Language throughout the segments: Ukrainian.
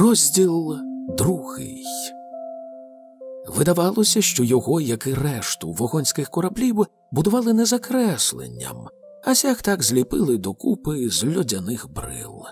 Розділ другий. Видавалося, що його, як і решту вогонських кораблів, будували не закресленням, а сяк так зліпили докупи з льодяних брил.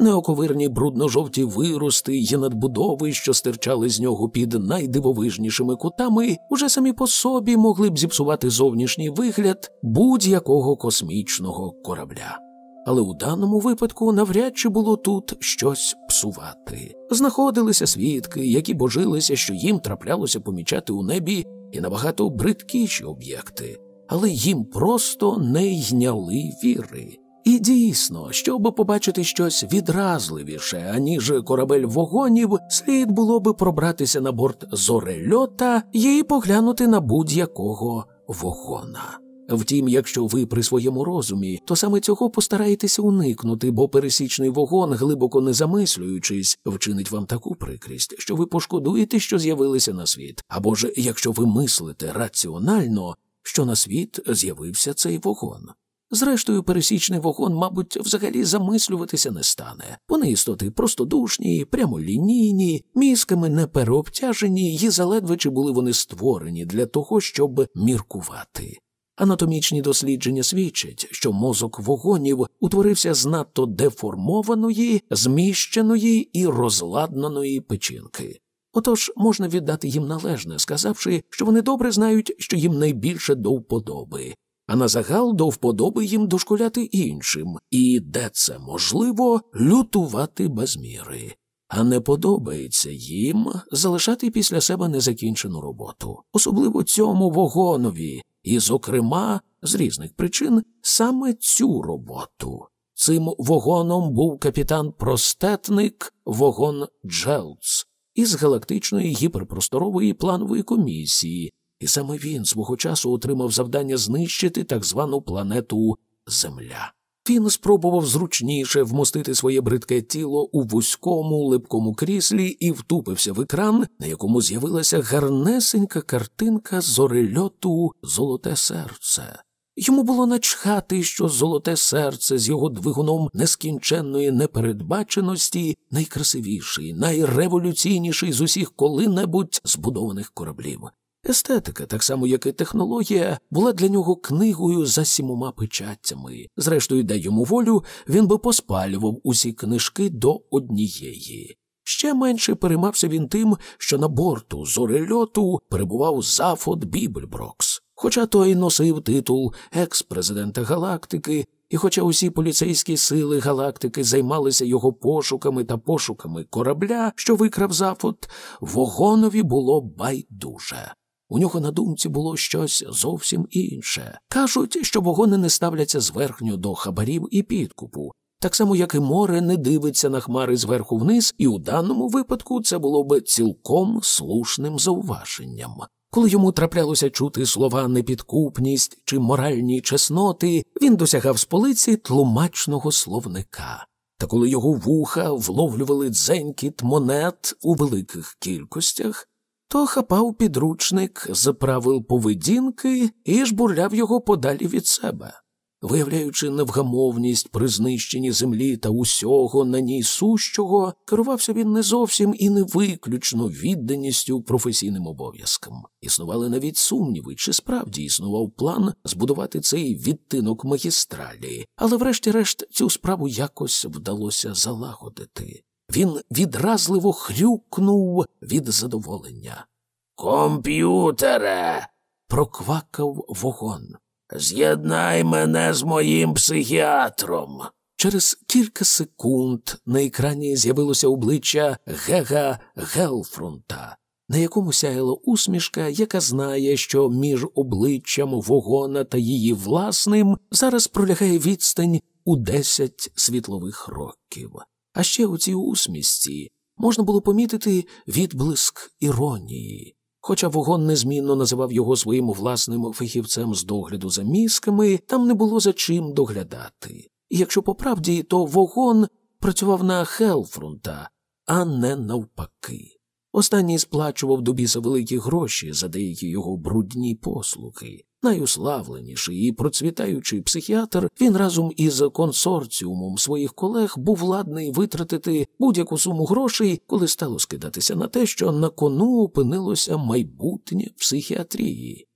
Неоковирні брудно-жовті вирости й надбудови, що стирчали з нього під найдивовижнішими кутами, уже самі по собі могли б зіпсувати зовнішній вигляд будь-якого космічного корабля. Але у даному випадку навряд чи було тут щось псувати. Знаходилися свідки, які божилися, що їм траплялося помічати у небі і набагато бридкіші об'єкти, але їм просто не йняли віри. І дійсно, щоб побачити щось відразливіше, аніж корабель вогонів, слід було би пробратися на борт зорельота і поглянути на будь-якого вогона. Втім, якщо ви при своєму розумі, то саме цього постараєтеся уникнути, бо пересічний вогон, глибоко не замислюючись, вчинить вам таку прикрість, що ви пошкодуєте, що з'явилися на світ. Або ж, якщо ви мислите раціонально, що на світ з'явився цей вогон. Зрештою, пересічний вогон, мабуть, взагалі замислюватися не стане. Вони істоти простодушні, прямолінійні, мізками не переобтяжені, і заледве чи були вони створені для того, щоб міркувати. Анатомічні дослідження свідчать, що мозок вогонів утворився з надто деформованої, зміщеної і розладнаної печінки. Отож можна віддати їм належне, сказавши, що вони добре знають, що їм найбільше до вподоби, а на загал до вподоби їм дошкуляти іншим, і, де це можливо, лютувати без міри. А не подобається їм залишати після себе незакінчену роботу, особливо цьому вогонові, і, зокрема, з різних причин саме цю роботу. Цим вогоном був капітан Простетник вогон Джелц із галактичної гіперпросторової планової комісії, і саме він свого часу отримав завдання знищити так звану планету Земля. Він спробував зручніше вмостити своє бридке тіло у вузькому липкому кріслі і втупився в екран, на якому з'явилася гарнесенька картинка зорельоту Золоте серце. Йому було начхати, що золоте серце з його двигуном нескінченної непередбаченості найкрасивіший, найреволюційніший з усіх коли-небудь збудованих кораблів. Естетика, так само як і технологія, була для нього книгою за сімома печаттями. Зрештою, дай йому волю, він би поспалював усі книжки до однієї. Ще менше переймався він тим, що на борту зорельоту перебував Зафот Бібельброкс. Хоча той носив титул екс-президента галактики, і хоча усі поліцейські сили галактики займалися його пошуками та пошуками корабля, що викрав Зафот, вогонові було байдуже. У нього на думці було щось зовсім інше. Кажуть, що вогони не ставляться зверхньо до хабарів і підкупу, так само, як і море не дивиться на хмари зверху вниз, і у даному випадку це було би цілком слушним зауваженням. Коли йому траплялося чути слова непідкупність чи моральні чесноти, він досягав з полиці тлумачного словника. Та коли його вуха вловлювали дзенькіт монет у великих кількостях, то хапав підручник з правил поведінки і жбурляв його подалі від себе. Виявляючи невгамовність при знищенні землі та усього на ній сущого, керувався він не зовсім і не виключно відданістю професійним обов'язкам. Існували навіть сумніви, чи справді існував план збудувати цей відтинок магістралі, але, врешті-решт, цю справу якось вдалося залагодити. Він відразливо хрюкнув від задоволення. Комп'ютере. проквакав вогон. З'єднай мене з моїм психіатром. Через кілька секунд на екрані з'явилося обличчя Гега Гелфрунта, на якому сяяла усмішка, яка знає, що між обличчям вогона та її власним зараз пролягає відстань у десять світлових років. А ще у цій усмісті можна було помітити відблиск іронії. Хоча вогон незмінно називав його своїм власним фахівцем з догляду за мізками, там не було за чим доглядати. І якщо по правді, то вогон працював на Хелфрунта, а не навпаки. Останній сплачував до біса великі гроші за деякі його брудні послуги. Найуславленіший і процвітаючий психіатр, він разом із консорціумом своїх колег був ладний витратити будь-яку суму грошей, коли стало скидатися на те, що на кону опинилося майбутнє психіатрії.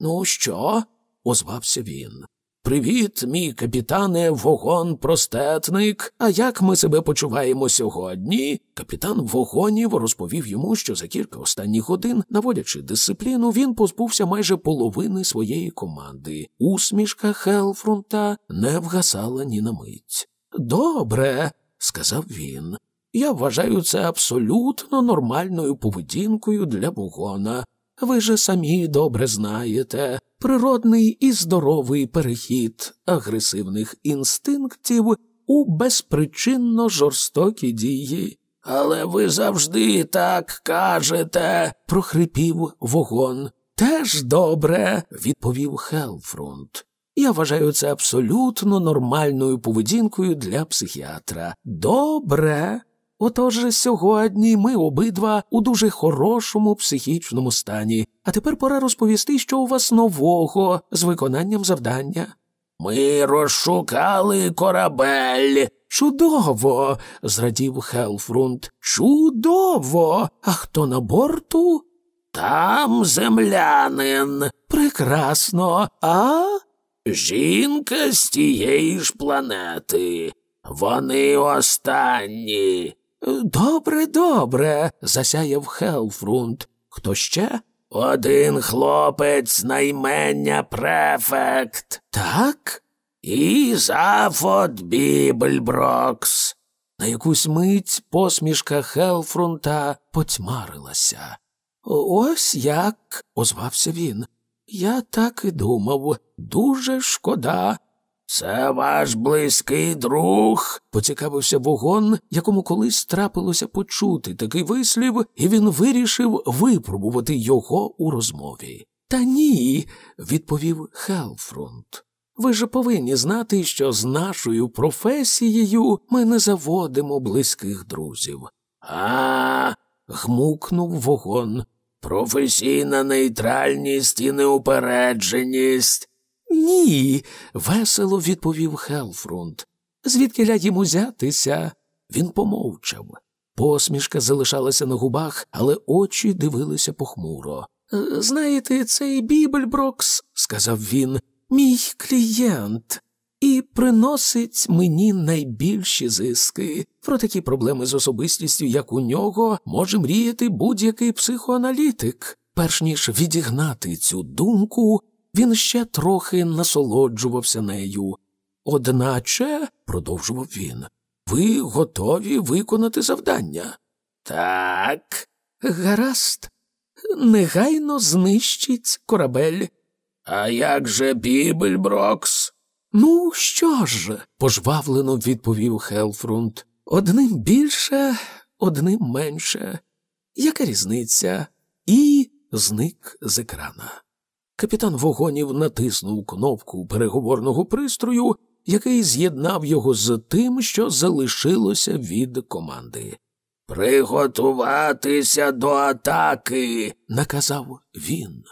Ну що? озвався він. Привіт, мій капітане, вогон простетник. А як ми себе почуваємо сьогодні? Капітан вогонів розповів йому, що за кілька останніх годин, наводячи дисципліну, він позбувся майже половини своєї команди. Усмішка Хелфрунта не вгасала ні на мить. Добре, сказав він. Я вважаю це абсолютно нормальною поведінкою для вогона. Ви же самі добре знаєте, природний і здоровий перехід агресивних інстинктів у безпричинно жорстокі дії. Але ви завжди так кажете, прохрипів вогон. Теж добре, відповів Хелфрунт. Я вважаю це абсолютно нормальною поведінкою для психіатра. Добре. Отож сьогодні ми обидва у дуже хорошому психічному стані, а тепер пора розповісти, що у вас нового з виконанням завдання. Ми розшукали корабель. Чудово. зрадів Хелфрунт. Чудово. А хто на борту? Там землянин. Прекрасно. А? Жінка з тієї ж планети. Вони останні. Добре, добре, засяяв Хелфрунт. Хто ще? Один хлопець наймення префект. Так? І Зафот Бібельброкс. На якусь мить посмішка Хелфрунта потьмарилася. Ось як, озвався він. Я так і думав. Дуже шкода. Це ваш близький друг, поцікавився вогон, якому колись трапилося почути такий вислів, і він вирішив випробувати його у розмові. Та ні, відповів Хелфрунт. Ви ж повинні знати, що з нашою професією ми не заводимо близьких друзів. А. гмукнув вогон. Професійна нейтральність і неупередженість. Ні, весело відповів Хелфрунт. Звідки ля їм узятися? Він помовчав. Посмішка залишалася на губах, але очі дивилися похмуро. «Е, знаєте, цей Бібельброкс, сказав він, мій клієнт, і приносить мені найбільші зиски. Про такі проблеми з особистістю, як у нього, може мріяти будь-який психоаналітик. Перш ніж відігнати цю думку, він ще трохи насолоджувався нею. Одначе, продовжував він, ви готові виконати завдання? Так. Гаразд, негайно знищить корабель. А як же Бібельброкс? Ну, що ж? пожвавлено відповів Хелфрунт. Одним більше, одним менше. Яка різниця? І зник з екрана. Капітан вогонів натиснув кнопку переговорного пристрою, який з'єднав його з тим, що залишилося від команди. Приготуватися до атаки, наказав він.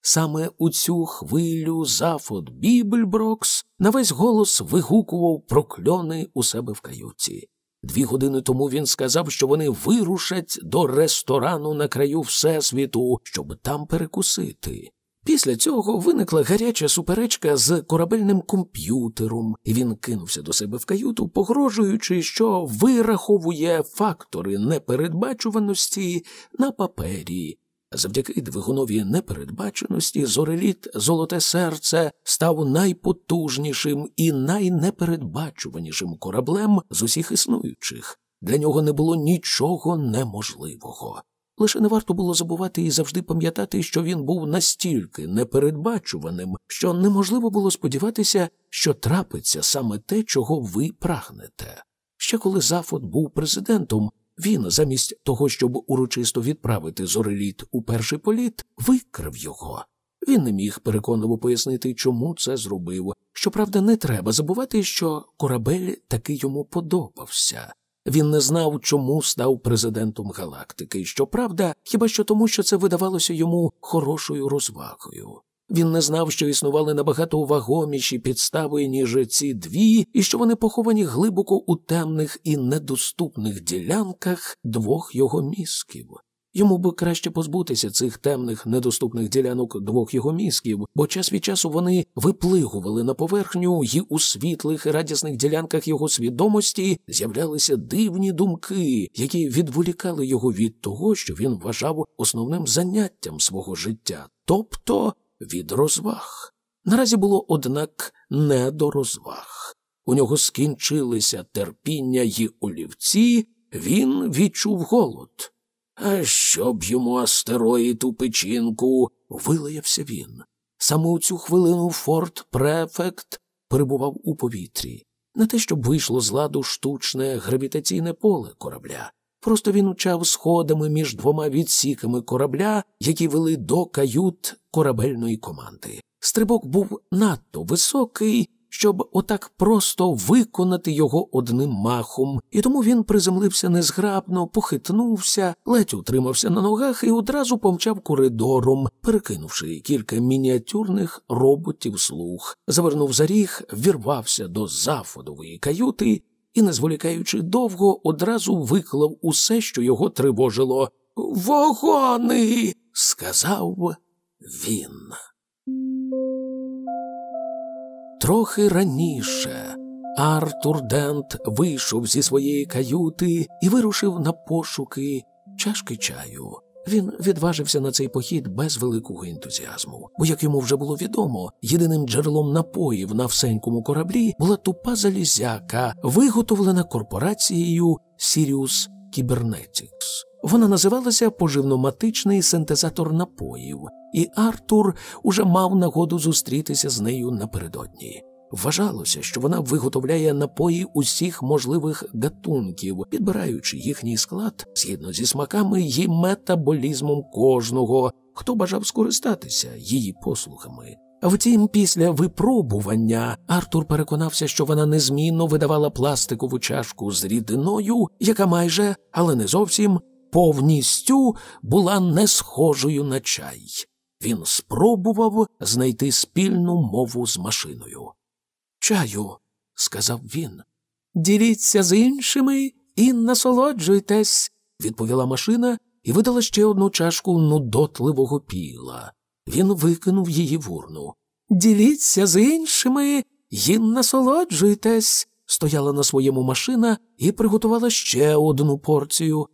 Саме у цю хвилю Зафот Бібельброкс на весь голос вигукував прокльони у себе в каюті. Дві години тому він сказав, що вони вирушать до ресторану на краю Всесвіту, щоб там перекусити. Після цього виникла гаряча суперечка з корабельним комп'ютером, і він кинувся до себе в каюту, погрожуючи, що вираховує фактори непередбачуваності на папері. Завдяки двигунові непередбаченості зореліт Золоте серце став найпотужнішим і найнепередбачуванішим кораблем з усіх існуючих. Для нього не було нічого неможливого. Лише не варто було забувати і завжди пам'ятати, що він був настільки непередбачуваним, що неможливо було сподіватися, що трапиться саме те, чого ви прагнете. Ще коли Зафот був президентом, він, замість того, щоб урочисто відправити зореліт у перший політ, викрив його. Він не міг переконливо пояснити, чому це зробив. Щоправда, не треба забувати, що корабель таки йому подобався. Він не знав, чому став президентом галактики, щоправда, хіба що тому, що це видавалося йому хорошою розвагою. Він не знав, що існували набагато вагоміші підстави, ніж ці дві, і що вони поховані глибоко у темних і недоступних ділянках двох його мізків. Йому би краще позбутися цих темних недоступних ділянок двох його мізків, бо час від часу вони виплигували на поверхню, і у світлих радісних ділянках його свідомості з'являлися дивні думки, які відволікали його від того, що він вважав основним заняттям свого життя, тобто від розваг. Наразі було, однак, не до розваг. У нього скінчилися терпіння й олівці, він відчув голод. А щоб йому астероїд у печінку, вилаявся він. Саме у цю хвилину Форт Префект перебував у повітрі, не те, щоб вийшло з ладу штучне гравітаційне поле корабля. Просто він учав сходами між двома відсіками корабля, які вели до кают корабельної команди. Стрибок був надто високий, щоб отак просто виконати його одним махом, і тому він приземлився незграбно, похитнувся, ледь утримався на ногах і одразу помчав коридором, перекинувши кілька мініатюрних роботів слух, завернув за ріг, вірвався до зафодової каюти і, не зволікаючи довго, одразу виклав усе, що його тривожило. Вогони. сказав він. Трохи раніше Артур Дент вийшов зі своєї каюти і вирушив на пошуки чашки чаю. Він відважився на цей похід без великого ентузіазму, бо, як йому вже було відомо, єдиним джерелом напоїв на всенькому кораблі була тупа залізяка, виготовлена корпорацією Sirius Cybernetics. Вона називалася поживноматичний синтезатор напоїв, і Артур уже мав нагоду зустрітися з нею напередодні. Вважалося, що вона виготовляє напої усіх можливих гатунків, підбираючи їхній склад згідно зі смаками і метаболізмом кожного, хто бажав скористатися її послугами. Втім, після випробування Артур переконався, що вона незмінно видавала пластикову чашку з рідиною, яка майже, але не зовсім, повністю була не схожою на чай. Він спробував знайти спільну мову з машиною. Чаю, сказав він. Діліться з іншими і насолоджуйтесь, відповіла машина і видала ще одну чашку нудотливого піла. Він викинув її в урну. Діліться з іншими і насолоджуйтесь, стояла на своєму машина і приготувала ще одну порцію.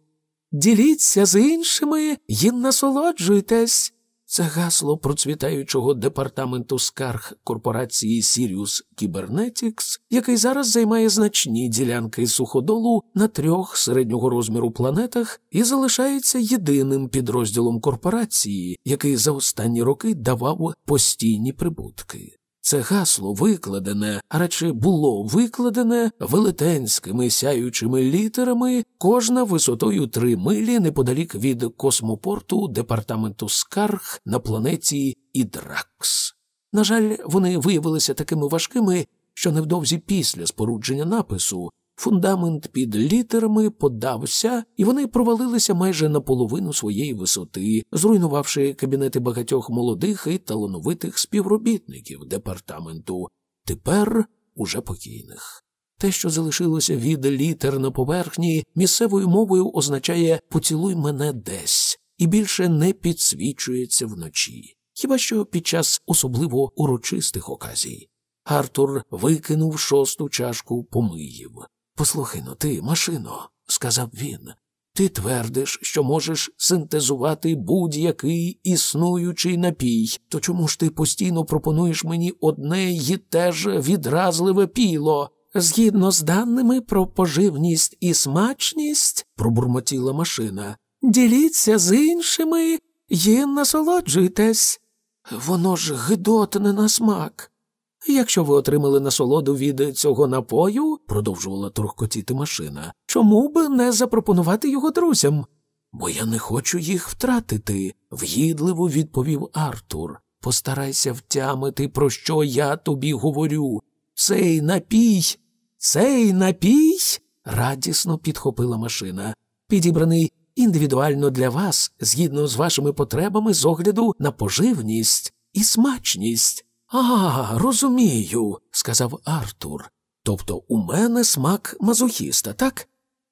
Діліться з іншими і насолоджуйтесь. Це гасло процвітаючого департаменту скарг корпорації Sirius Cybernetics, який зараз займає значні ділянки суходолу на трьох середнього розміру планетах і залишається єдиним підрозділом корпорації, який за останні роки давав постійні прибутки. Це гасло викладене, а радше було викладене велетенськими сяючими літерами, кожна висотою три милі неподалік від космопорту департаменту Скарг на планеті Ідракс. На жаль, вони виявилися такими важкими, що невдовзі після спорудження напису Фундамент під літерами подався, і вони провалилися майже на половину своєї висоти, зруйнувавши кабінети багатьох молодих і талановитих співробітників департаменту, тепер уже покійних. Те, що залишилося від літер на поверхні, місцевою мовою означає поцілуй мене десь і більше не підсвічується вночі, хіба що під час особливо урочистих оказій. Артур викинув шосту чашку помиїв. Послухай ну ти, машино, сказав він, ти твердиш, що можеш синтезувати будь-який існуючий напій, то чому ж ти постійно пропонуєш мені одне й те ж відразливе піло? Згідно з даними про поживність і смачність, пробурмотіла машина, діліться з іншими і насолоджуйтесь. Воно ж гидотне на смак. Якщо ви отримали насолоду від цього напою, продовжувала торкотіти машина, чому б не запропонувати його друзям? Бо я не хочу їх втратити, в'їдливо відповів Артур. Постарайся втямити, про що я тобі говорю. Цей напій, цей напій, радісно підхопила машина, підібраний індивідуально для вас, згідно з вашими потребами з огляду на поживність і смачність. А, розумію, сказав Артур. Тобто у мене смак мазохіста, так?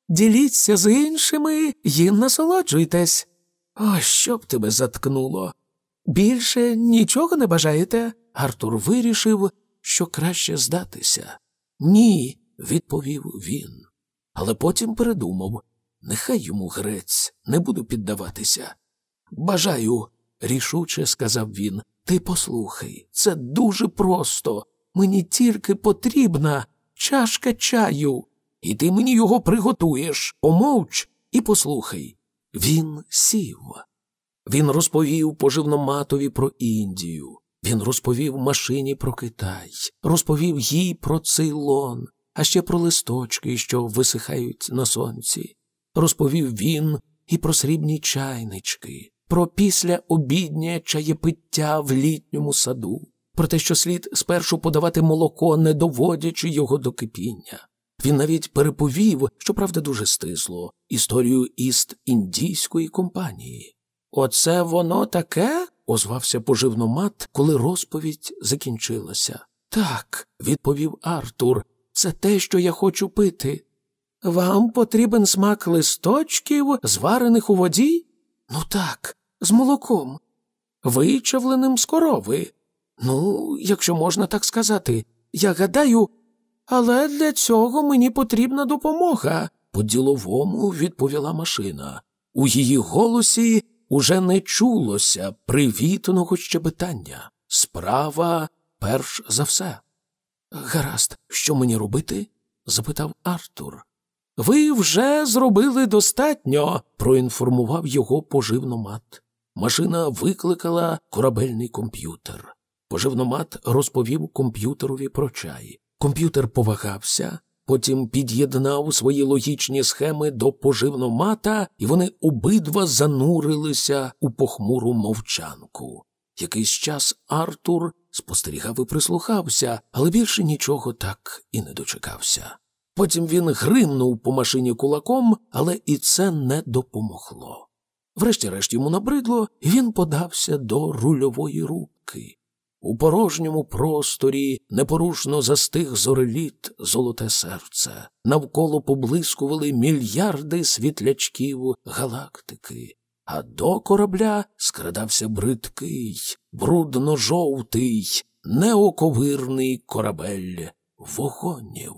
Діліться з іншими і насолоджуйтесь. О, що б тебе заткнуло. Більше нічого не бажаєте? Артур вирішив, що краще здатися. Ні, відповів він. Але потім передумав нехай йому грець, не буду піддаватися. Бажаю, рішуче сказав він. Ти послухай, це дуже просто. Мені тільки потрібна чашка чаю, і ти мені його приготуєш, помовч і послухай. Він сів. Він розповів поживноматові про Індію, він розповів машині про Китай, розповів їй про Цейлон, а ще про листочки, що висихають на сонці. Розповів він і про срібні чайнички, про післяобіднє чаєпиття в літньому саду, про те, що слід спершу подавати молоко, не доводячи його до кипіння. Він навіть переповів, щоправда, дуже стисло, історію іст індійської компанії. Оце воно таке? озвався поживномат, коли розповідь закінчилася. Так, відповів Артур, це те, що я хочу пити. Вам потрібен смак листочків, зварених у воді? Ну так, з молоком, вичавленим з корови. Ну, якщо можна так сказати, я гадаю, але для цього мені потрібна допомога, по діловому відповіла машина. У її голосі уже не чулося привітного щебетання. Справа перш за все. Гаразд, що мені робити? запитав Артур. Ви вже зробили достатньо, проінформував його поживномат. Машина викликала корабельний комп'ютер. Поживномат розповів комп'ютерові про чай. Комп'ютер повагався, потім під'єднав свої логічні схеми до поживномата, і вони обидва занурилися у похмуру мовчанку. Якийсь час Артур спостерігав і прислухався, але більше нічого так і не дочекався. Потім він гримнув по машині кулаком, але і це не допомогло. Врешті-решт йому набридло, і він подався до рульової рубки. У порожньому просторі непорушно застиг зореліт золоте серце, навколо поблискували мільярди світлячків галактики, а до корабля скрадався бридкий, брудно-жовтий, неоковирний корабель вогонів.